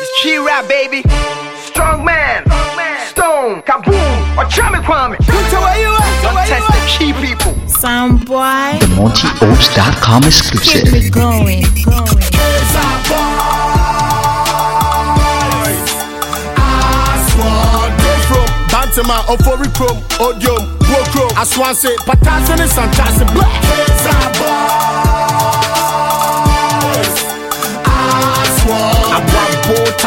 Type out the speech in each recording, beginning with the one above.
It's Chi Rap, baby. Strong man. Stone. Kaboom. Or Chami Kwame. Don't test the key people. Sound boy, The MontyOats.com keep exclusive. me going, going. Bantama, Oforikrom, Odium, Wokro, Asawase, Patasan and Santasi, Black.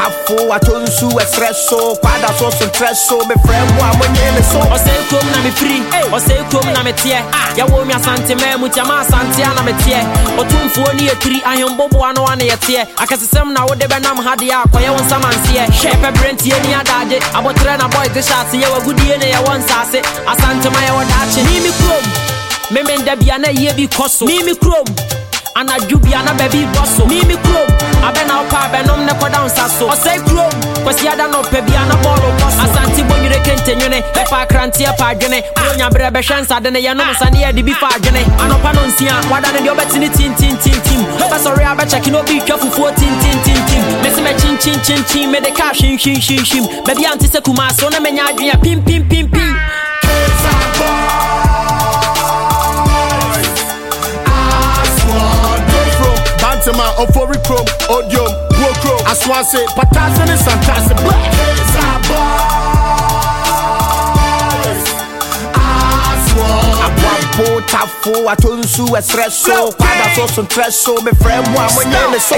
Aboabo tafo atonsu espresso. Kwada so so tresso me frem wa monye me so. Ɔsɛe kurom na mefiri ɔsɛe kurom na meteɛ yɛwɔ mi asante ma mu tiama asante a na meteɛ ɔtomfoɔ ne yɛtiri ahemboboa no ane yɛteɛ akɛsesɛm na wode bɛnam hadeɛ a kɔyɛ wo nsamanseɛ hwɛ pɛberɛntie ni adagye abɔterɛ na bɔe de hyɛ ase yɛwɔ agudie ne yɛwɔ nsase asante ma yɛwɔ daakye ne me kurom memenda bia na yie bi kɔ so ne me kurom anadwo bia na baabi bɔ so ne me kurom abɛ na wopɛ abɛnom ne kɔda nsa so ɔsɛe kurom kwasiada na ɔpɛ bia na bɔɔlo kɔ so asante bɔnwere kentenwene bɛfa akranteɛ pa adwene bronya berɛ bɛhwɛ nsade ne yɛnom nsa ne yɛde bi fa adwene anɔpa no nsia wada no deɛ wobɛte ne tintintintim bɛsɔre a bɛkyɛke na obi twa fufuo tintintintim mese mɛkyinkyinkyinkyin mede ka hwinhwinhwinhwim baabi a nte sɛ kumaa so na manya adwene a pimpimpimpi Bantama, Ofori Chrome, Odium, Wokro, Asawase, Patasan and Santasi, Black. Aboabo tafo atonsu espresso kwada so fine that's also some stress so tresso me frem oh, wa monye me so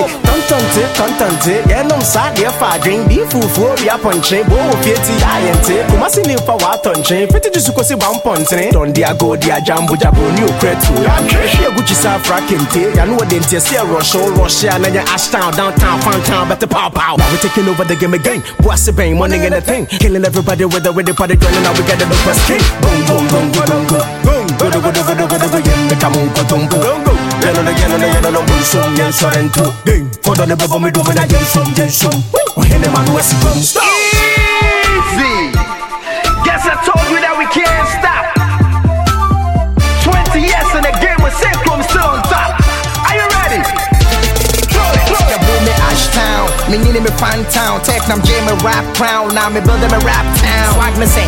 Tontante, tontante, eh? yɛnom saa deɛ fa adwen bi fufuo wia pɔnkye bo wɔ fie ti ayɛnte kuma se nipa waatɔnkye fiti so kɔsi ba mpɔntene dɔnde ago de agyambo gyabo ne okra tuo hwehwe agu sa afra kente yɛne wɔde nteɛ sɛ rɔhye rɔhye a na nyɛ ashtown downtown fantown bɛte pow pow we taking over the game again. Boase bɛn morning in the thing. Killing everybody with the with the party joining now we get the first king boom boom boom boom boom boom. Boom godo yemme kamun kotum boom boom yɛno no yɛno no yɛno no bonsum yɛnsɔre nto game fɔdɔ ne bɛbɔ me dome na yɛnsum yɛnsum ɔhene ma no asi bom stop Easy. Guess I told you that we can't stop. 20 years in the game with Synchrom still on top. Are you ready? Throw it, throw it. boom me Ashtown, me need me fan town. Tech nam J me rap crown, now me build me rap town. Swag me say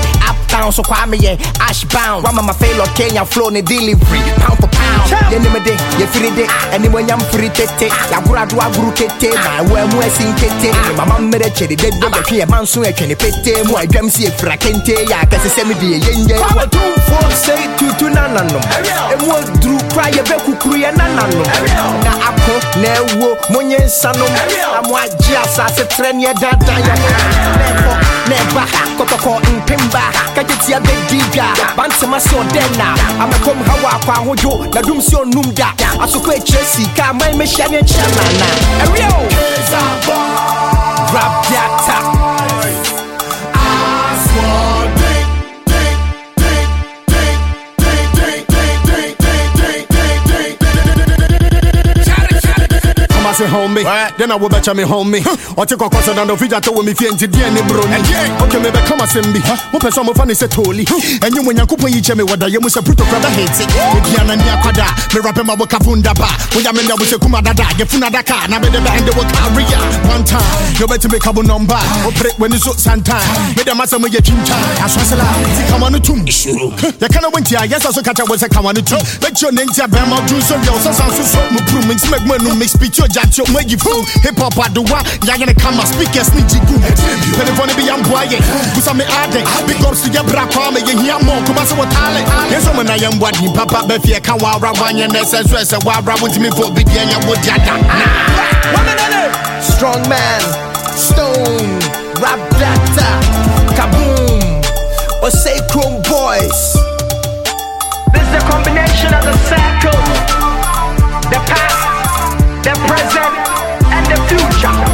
uptown, so kwa me yeah Ashbound. Rama my fail Kenya flow ne delivery, pound for pound. Yeah ni me de, ye free de, and when yam free tete. Ya gura do aguru tete, my we mu esin tete. Mama me de chedi de de ye twe man so ye twene pete. Mu adwam si e fra kente ya kase se me de ye yenye. Abatumfo say tutu nananom. Emu aduru kra ye be kukuru ye nananom. Na ako na ewo monye nsanom. Na mo agye asase tre ne dada ye. Neko neba kotoko mpemba kajetia bedi dwa bantema se odena amakom hawa akwa ahojo na dum se onum da asoko ekyire sika man mehyia ne nkyia nana ɛwio rap data And say homie, then I will bet me homie. Or take a course and the video to me fiend to the end brony. Okay, maybe come and send me. What person of funny say totally. And you when you could each me what you must a brother hates it. Diana Niakwada, me rapping my work funda ba. When you mean that we say kuma dada, you funa daka, na me the band the work career. One you better make a number. Break when it's sometime. Me the massa me your chincha. I swasala, ah, see come on to tum. You can't win here, yes, I so catch was a come on to. Let your name to Bama do so, yo, so sounds so so. Mu mix make no mix speech your jack your make you fool. Hip hop at the one, ya gonna come and speak jigu. When the funny be young boy, who's a me ade. Big ups to your bra kwame, you hear more, come on, so what talent. Yes, I'm a young boy, papa, Befi, I can't wow, one, and that's as a wow, with me for big and your wood yada. Strong man. Stone rap data kaboom. Chrome boys. This is a combination of the circle the past the present and the future